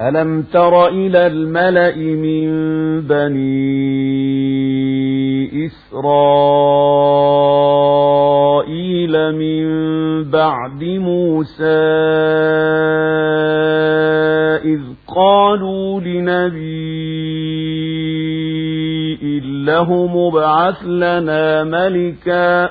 ألم تر إلى الملأ من بني إسرائيل من بعد موسى إذ قالوا لنبي له مبعث لنا ملكا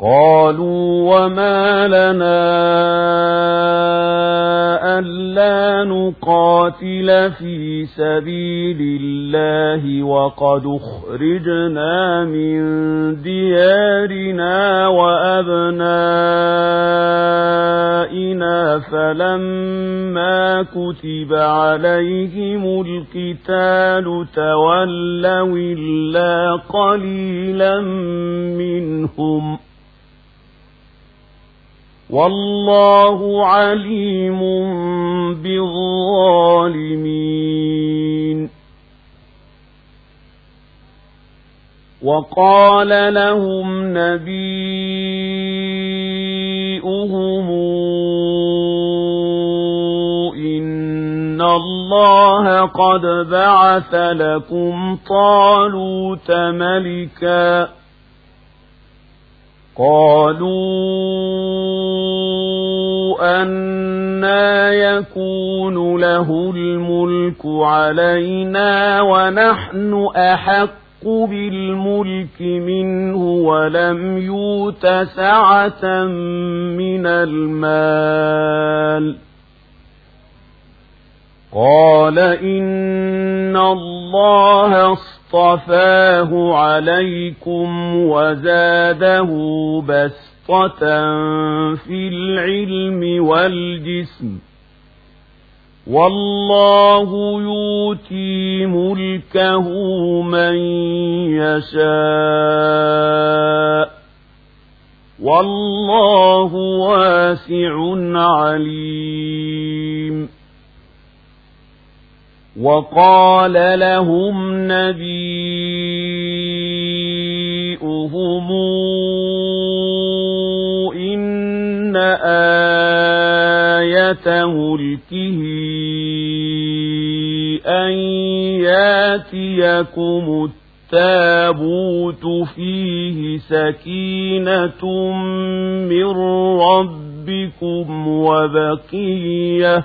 قالوا وما لنا ألا نقاتل في سبيل الله وقد اخرجنا من ديارنا وأبنائنا فلما كتب عليهم القتال تولوا إلا قليلا منهم والله عليم بالظالمين. وقال لهم نبيئهم إن الله قد بعث لكم طالوت ملكاً قالوا أنا يكون له الملك علينا ونحن أحق بالملك منه ولم يوت سعة من المال. قال إن الله اصطفاه عليكم وزاده بسطة في العلم والجسم. والله يؤتي ملكه من يشاء. والله واسع عليم. وقال لهم نبيئهم إن آية ملكه أن ياتيكم التابوت فيه سكينة من ربكم وبقية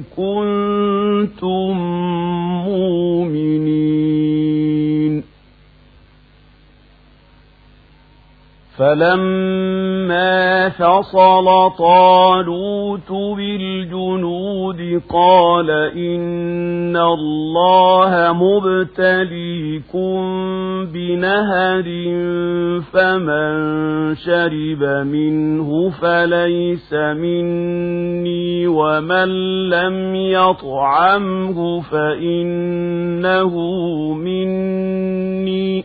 كنتم مؤمنين. فلما فصل طالوت بالجنود قال إن الله مبتليكم بنهر فمن شرب منه فليس مني ومن لم يطعمه فإنه مني